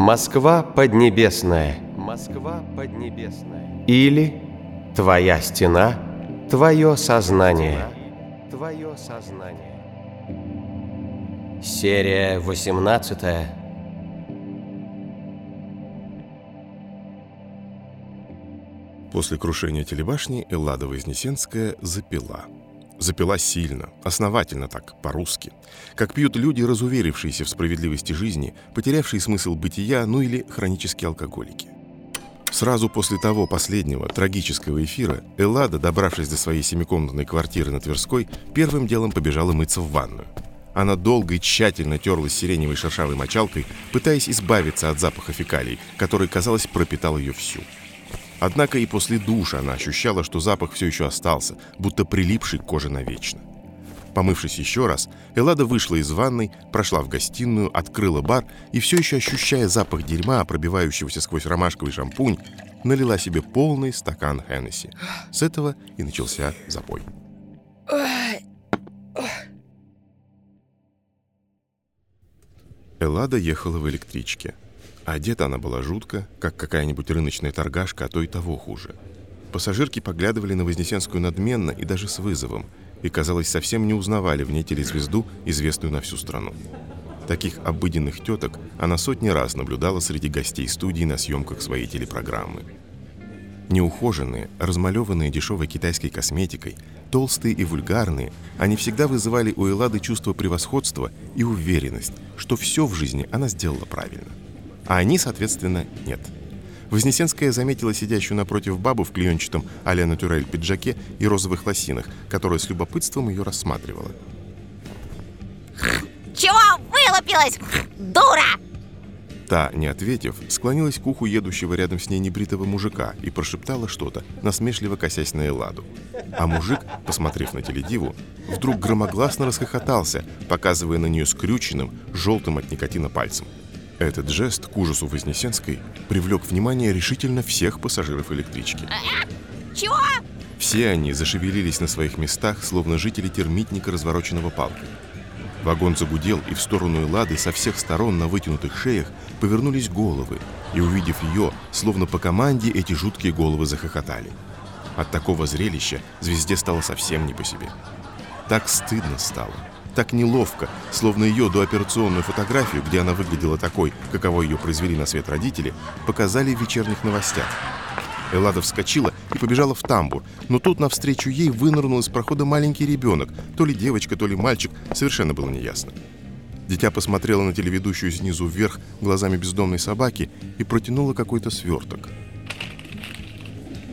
Москва Поднебесная. Москва Поднебесная. Или Твоя стена, Твое сознание. Твое сознание. Серия 18. После крушения телебашни Эллада Вознесенская запила. Запила сильно, основательно так, по-русски. Как пьют люди, разуверившиеся в справедливости жизни, потерявшие смысл бытия, ну или хронические алкоголики. Сразу после того последнего, трагического эфира, Эллада, добравшись до своей семикомнатной квартиры на Тверской, первым делом побежала мыться в ванную. Она долго и тщательно терлась сиреневой шершавой мочалкой, пытаясь избавиться от запаха фекалий, который, казалось, пропитал ее всю. Однако и после душа она ощущала, что запах все еще остался, будто прилипший к коже навечно. Помывшись еще раз, Эллада вышла из ванной, прошла в гостиную, открыла бар и, все еще ощущая запах дерьма, пробивающегося сквозь ромашковый шампунь, налила себе полный стакан Хеннесси. С этого и начался запой. Эллада ехала в электричке. Одета она была жутко, как какая-нибудь рыночная торгашка, а то и того хуже. Пассажирки поглядывали на Вознесенскую надменно и даже с вызовом, и, казалось, совсем не узнавали в ней телезвезду, известную на всю страну. Таких обыденных теток она сотни раз наблюдала среди гостей студии на съемках своей телепрограммы. Неухоженные, размалеванные дешевой китайской косметикой, толстые и вульгарные, они всегда вызывали у Эллады чувство превосходства и уверенность, что все в жизни она сделала правильно. А они, соответственно, нет – Вознесенская заметила сидящую напротив бабу в клеенчатом а-ля натюрель пиджаке и розовых лосинах, которая с любопытством ее рассматривала. Чего вылупилась, дура? Та, не ответив, склонилась к уху едущего рядом с ней небритого мужика и прошептала что-то, насмешливо косясь на Эладу. А мужик, посмотрев на теледиву, вдруг громогласно расхохотался, показывая на нее скрюченным, желтым от никотина пальцем. Этот жест, к ужасу Вознесенской, привлек внимание решительно всех пассажиров электрички. Чего? Все они зашевелились на своих местах, словно жители термитника, развороченного палкой. Вагон загудел, и в сторону Эллады со всех сторон на вытянутых шеях повернулись головы, и, увидев ее, словно по команде, эти жуткие головы захохотали. От такого зрелища звезде стало совсем не по себе. Так стыдно стало так неловко, словно ее дооперационную фотографию, где она выглядела такой, каково ее произвели на свет родители, показали в вечерних новостях. Эллада вскочила и побежала в тамбур, но тут навстречу ей вынырнул из прохода маленький ребенок, то ли девочка, то ли мальчик, совершенно было неясно. Дитя посмотрело на телеведущую снизу вверх глазами бездомной собаки и протянуло какой-то сверток.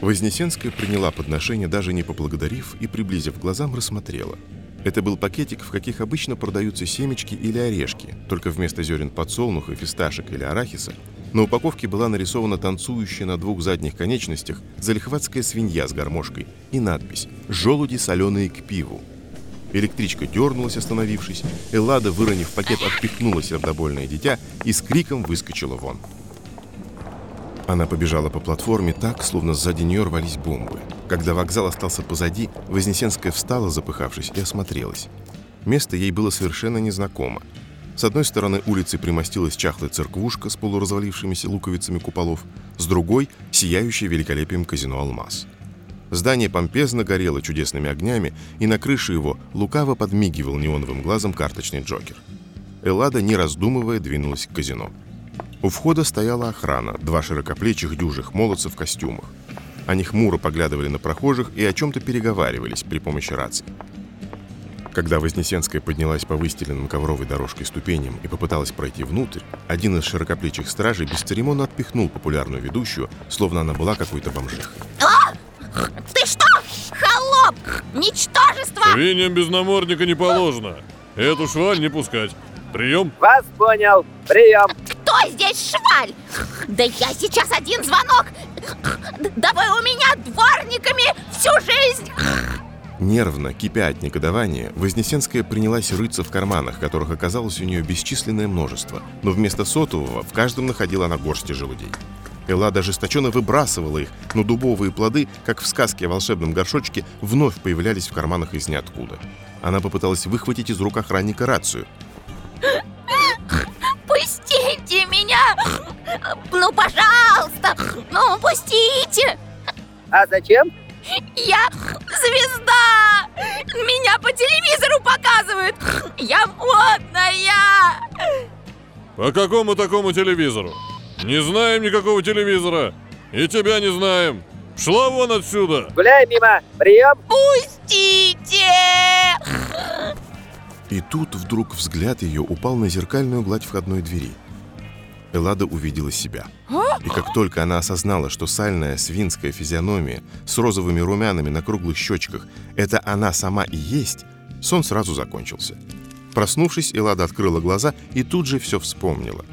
Вознесенская приняла подношение, даже не поблагодарив, и, приблизив глазам, рассмотрела – это был пакетик, в каких обычно продаются семечки или орешки, только вместо зерен подсолнуха, фисташек или арахиса на упаковке была нарисована танцующая на двух задних конечностях залихватская свинья с гармошкой и надпись «Желуди соленые к пиву». Электричка дернулась, остановившись. Эллада, выронив пакет, отпихнула сердобольное дитя и с криком выскочила вон. Она побежала по платформе так, словно сзади нее рвались бомбы. Когда вокзал остался позади, Вознесенская встала, запыхавшись, и осмотрелась. Место ей было совершенно незнакомо. С одной стороны улицы примостилась чахлая церквушка с полуразвалившимися луковицами куполов, с другой — сияющее великолепием казино «Алмаз». Здание помпезно горело чудесными огнями, и на крыше его лукаво подмигивал неоновым глазом карточный Джокер. Эллада, не раздумывая, двинулась к казино. У входа стояла охрана, два широкоплечих дюжих молодца в костюмах. Они хмуро поглядывали на прохожих и о чем-то переговаривались при помощи рации. Когда Вознесенская поднялась по выстеленным ковровой дорожкой ступеням и попыталась пройти внутрь, один из широкоплечих стражей бесцеремонно отпихнул популярную ведущую, словно она была какой-то бомжихой. А! Ты что, холоп? Ничтожество! Свиньям без намордника не положено. Эту шваль не пускать. Прием? Вас понял. Прием кто здесь шваль? Да я сейчас один звонок! Да вы у меня дворниками всю жизнь! Нервно, кипя от негодования, Вознесенская принялась рыться в карманах, которых оказалось у нее бесчисленное множество, но вместо сотового в каждом находила она горсти желудей. Эллада ожесточенно выбрасывала их, но дубовые плоды, как в сказке о волшебном горшочке, вновь появлялись в карманах из ниоткуда. Она попыталась выхватить из рук охранника рацию. Ну, пожалуйста, ну, пустите! А зачем? Я звезда! Меня по телевизору показывают! Я модная! По какому такому телевизору? Не знаем никакого телевизора. И тебя не знаем. Шла вон отсюда. Гуляй мимо. Прием. Пустите! И тут вдруг взгляд ее упал на зеркальную гладь входной двери. Эллада увидела себя. И как только она осознала, что сальная свинская физиономия с розовыми румянами на круглых щечках – это она сама и есть, сон сразу закончился. Проснувшись, Эллада открыла глаза и тут же все вспомнила.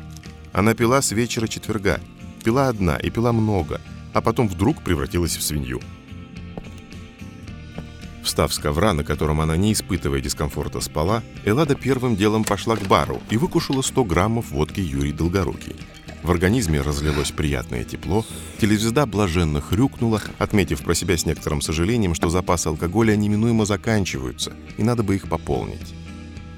Она пила с вечера четверга, пила одна и пила много, а потом вдруг превратилась в свинью. Встав с ковра, на котором она, не испытывая дискомфорта, спала, Эллада первым делом пошла к бару и выкушала 100 граммов водки Юрий Долгорукий. В организме разлилось приятное тепло, телезвезда блаженно хрюкнула, отметив про себя с некоторым сожалением, что запасы алкоголя неминуемо заканчиваются, и надо бы их пополнить.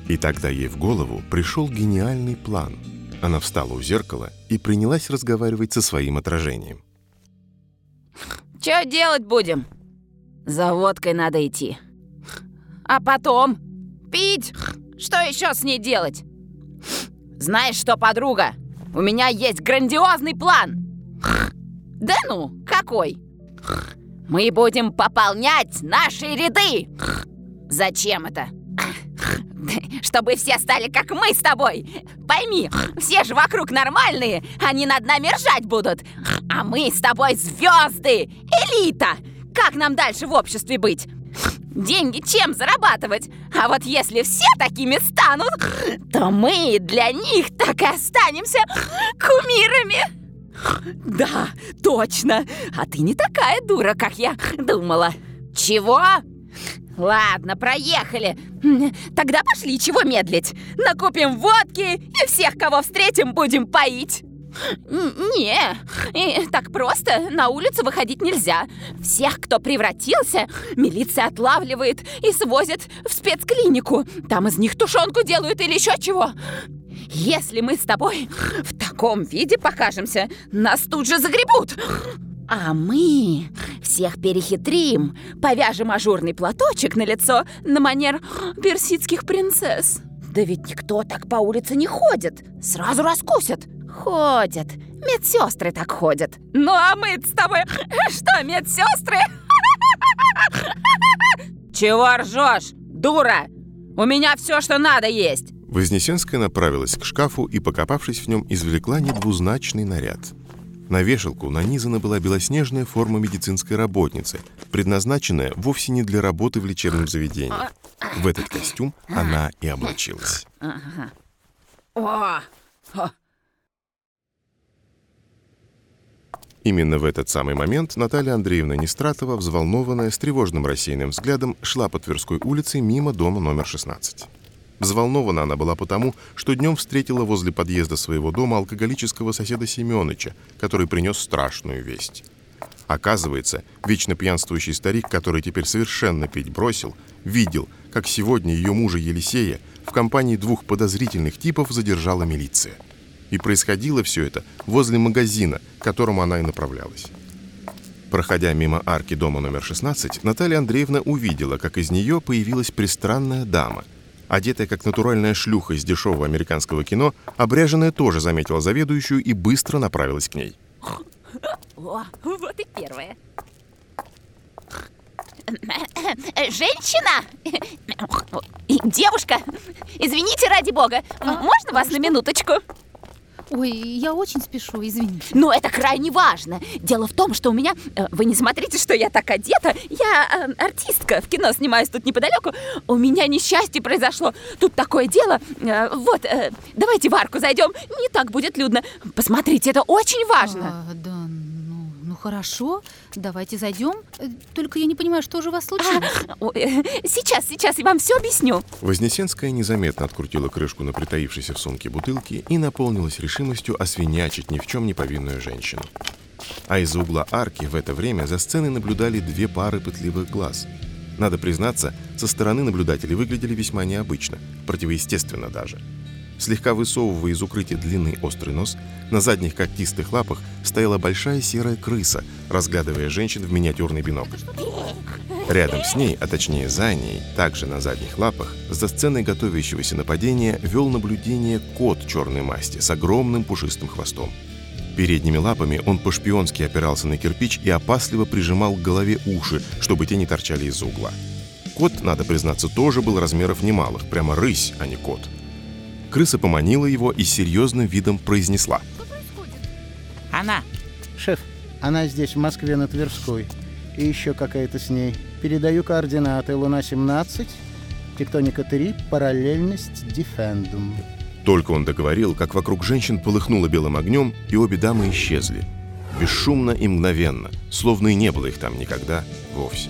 И тогда ей в голову пришел гениальный план. Она встала у зеркала и принялась разговаривать со своим отражением. Чё делать будем? За водкой надо идти. А потом? Пить? Что еще с ней делать? Знаешь что, подруга? У меня есть грандиозный план. Да ну, какой? Мы будем пополнять наши ряды. Зачем это? Чтобы все стали как мы с тобой. Пойми, все же вокруг нормальные, они над нами ржать будут. А мы с тобой звезды, элита. Как нам дальше в обществе быть? Деньги чем зарабатывать? А вот если все такими станут, то мы для них так и останемся кумирами. Да, точно. А ты не такая дура, как я думала. Чего? Ладно, проехали. Тогда пошли, чего медлить? Накупим водки и всех, кого встретим, будем поить. Не, и так просто на улицу выходить нельзя. Всех, кто превратился, милиция отлавливает и свозит в спецклинику. Там из них тушенку делают или еще чего. Если мы с тобой в таком виде покажемся, нас тут же загребут. А мы всех перехитрим, повяжем ажурный платочек на лицо на манер персидских принцесс. Да ведь никто так по улице не ходит. Сразу раскусят. Ходят. Медсестры так ходят. Ну а мы с тобой что, медсестры? Чего ржешь, дура? У меня все, что надо есть. Вознесенская направилась к шкафу и, покопавшись в нем, извлекла недвузначный наряд. На вешалку нанизана была белоснежная форма медицинской работницы, предназначенная вовсе не для работы в лечебном заведении. В этот костюм она и облачилась. О, Именно в этот самый момент Наталья Андреевна Нестратова, взволнованная, с тревожным рассеянным взглядом, шла по Тверской улице мимо дома номер 16. Взволнована она была потому, что днем встретила возле подъезда своего дома алкоголического соседа Семёныча, который принес страшную весть. Оказывается, вечно пьянствующий старик, который теперь совершенно пить бросил, видел, как сегодня ее мужа Елисея в компании двух подозрительных типов задержала милиция. И происходило все это возле магазина, к которому она и направлялась. Проходя мимо арки дома номер 16, Наталья Андреевна увидела, как из нее появилась пристранная дама. Одетая как натуральная шлюха из дешевого американского кино, обряженная тоже заметила заведующую и быстро направилась к ней. О, вот и первое. Женщина! Девушка! Извините, ради бога, можно вас на минуточку? Ой, я очень спешу, извините. Но это крайне важно. Дело в том, что у меня... э, Вы не смотрите, что я так одета. Я э, артистка, в кино снимаюсь тут неподалеку. У меня несчастье произошло. Тут такое дело. Э, Вот, э, давайте в арку зайдем. Не так будет людно. Посмотрите, это очень важно. А, да, хорошо, давайте зайдем. Э, Только я не понимаю, что же у вас случилось. Ой, э, Сейчас, сейчас я вам все объясню. Вознесенская незаметно открутила крышку на притаившейся в сумке бутылки и наполнилась решимостью освинячить ни в чем не повинную женщину. А из-за угла арки в это время за сценой наблюдали две пары пытливых глаз. Надо признаться, со стороны наблюдатели выглядели весьма необычно, противоестественно даже. Слегка высовывая из укрытия длинный острый нос, на задних когтистых лапах стояла большая серая крыса, разглядывая женщин в миниатюрный бинокль. Рядом с ней, а точнее за ней, также на задних лапах, за сценой готовящегося нападения вел наблюдение кот черной масти с огромным пушистым хвостом. Передними лапами он по-шпионски опирался на кирпич и опасливо прижимал к голове уши, чтобы те не торчали из-за угла. Кот, надо признаться, тоже был размеров немалых, прямо рысь, а не кот. Крыса поманила его и серьезным видом произнесла. Она. Шеф, она здесь, в Москве, на Тверской. И еще какая-то с ней. Передаю координаты. Луна-17, тектоника 3, параллельность дефендум. Только он договорил, как вокруг женщин полыхнуло белым огнем, и обе дамы исчезли. Бесшумно и мгновенно, словно и не было их там никогда вовсе.